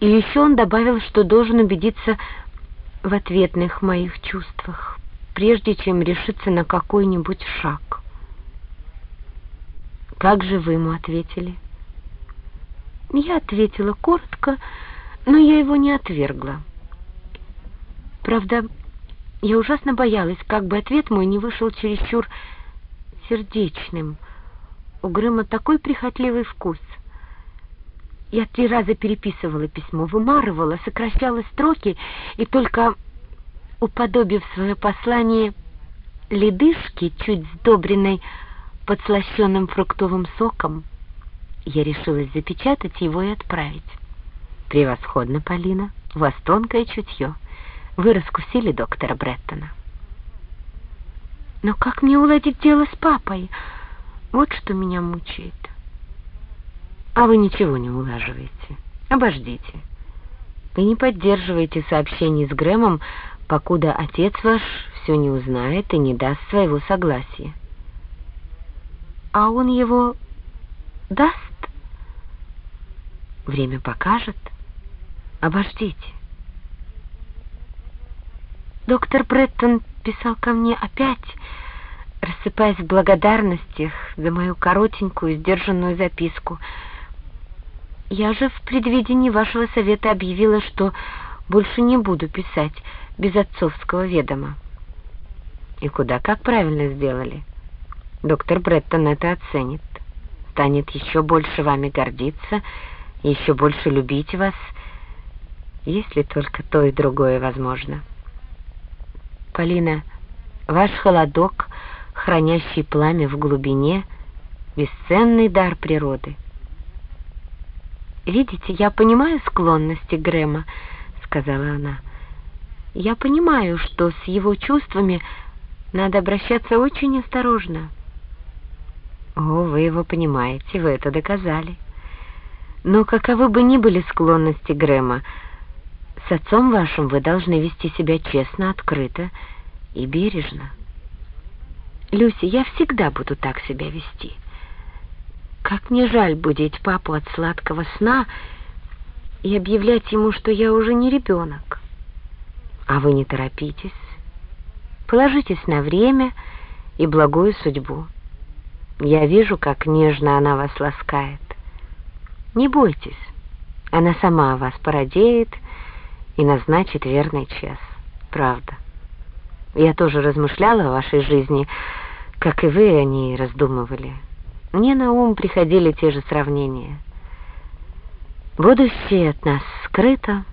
И еще он добавил, что должен убедиться в ответных моих чувствах, прежде чем решиться на какой-нибудь шаг. Как же вы ему ответили? Я ответила коротко, но я его не отвергла. Правда, я ужасно боялась, как бы ответ мой не вышел чересчур сердечным. У Грыма такой прихотливый вкус. Я три раза переписывала письмо, вымарывала, сокращала строки, и только уподобив свое послание ледышке, чуть сдобренной подслащенным фруктовым соком, я решилась запечатать его и отправить. Превосходно, Полина, у вас тонкое чутье. Вы раскусили доктора Бреттона. Но как мне уладить дело с папой? Вот что меня мучает. А вы ничего не улаживаете. Обождите. Вы не поддерживаете сообщений с Грэмом, покуда отец ваш все не узнает и не даст своего согласия. А он его даст? Время покажет. Обождите. Доктор Бреттон писал ко мне опять, рассыпаясь в благодарностях за мою коротенькую, сдержанную записку. Я же в предвидении вашего совета объявила, что больше не буду писать без отцовского ведома. И куда как правильно сделали. Доктор Бреттон это оценит, станет еще больше вами гордиться, еще больше любить вас, если только то и другое возможно. Полина, ваш холодок, хранящий пламя в глубине, бесценный дар природы. «Видите, я понимаю склонности Грэма», — сказала она. «Я понимаю, что с его чувствами надо обращаться очень осторожно». «О, вы его понимаете, вы это доказали. Но каковы бы ни были склонности Грэма, — с отцом вашим вы должны вести себя честно, открыто и бережно. Люси, я всегда буду так себя вести. Как мне жаль будить папу от сладкого сна и объявлять ему, что я уже не ребенок. А вы не торопитесь. Положитесь на время и благую судьбу. Я вижу, как нежно она вас ласкает. Не бойтесь, она сама вас породеет и назначит верный час. Правда. Я тоже размышляла о вашей жизни, как и вы о ней раздумывали. Мне на ум приходили те же сравнения. Будущее от нас скрыто,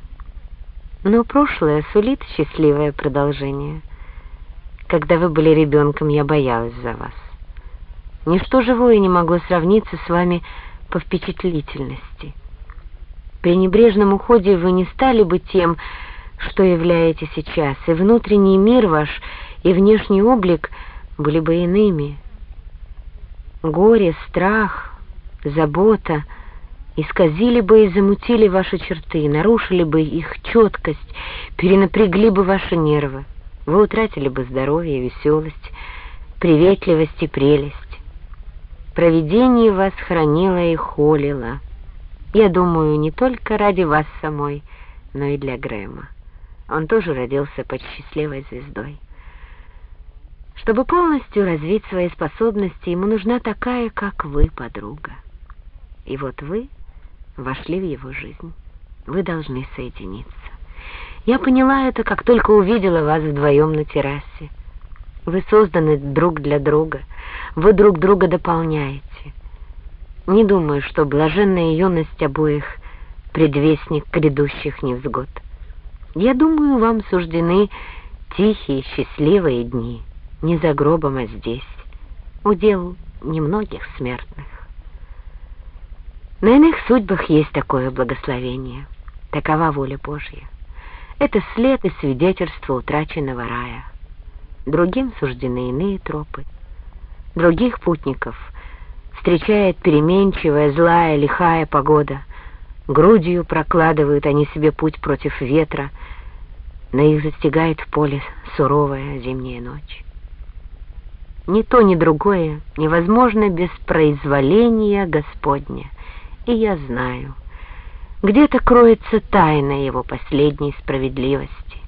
но прошлое сулит счастливое продолжение. Когда вы были ребенком, я боялась за вас. Ничто живое не могло сравниться с вами по впечатлительности. При небрежном уходе вы не стали бы тем, что являете сейчас, и внутренний мир ваш, и внешний облик были бы иными. Горе, страх, забота исказили бы и замутили ваши черты, нарушили бы их четкость, перенапрягли бы ваши нервы. Вы утратили бы здоровье, веселость, приветливость и прелесть. Провидение вас хранило и холило. Я думаю, не только ради вас самой, но и для Грэма. Он тоже родился под счастливой звездой. Чтобы полностью развить свои способности, ему нужна такая, как вы, подруга. И вот вы вошли в его жизнь. Вы должны соединиться. Я поняла это, как только увидела вас вдвоем на террасе. Вы созданы друг для друга. Вы друг друга дополняете. Не думаю, что блаженная юность обоих — предвестник грядущих невзгод. Я думаю, вам суждены тихие, счастливые дни, не за гробом, а здесь, удел немногих смертных. На иных судьбах есть такое благословение, такова воля Божья. Это след и свидетельство утраченного рая. Другим суждены иные тропы. Других путников — встречает переменчивая, злая, лихая погода. Грудью прокладывают они себе путь против ветра, на их застигает в поле суровая зимняя ночь. Ни то, ни другое невозможно без произволения Господня. И я знаю, Где-то кроется тайна его последней справедливости.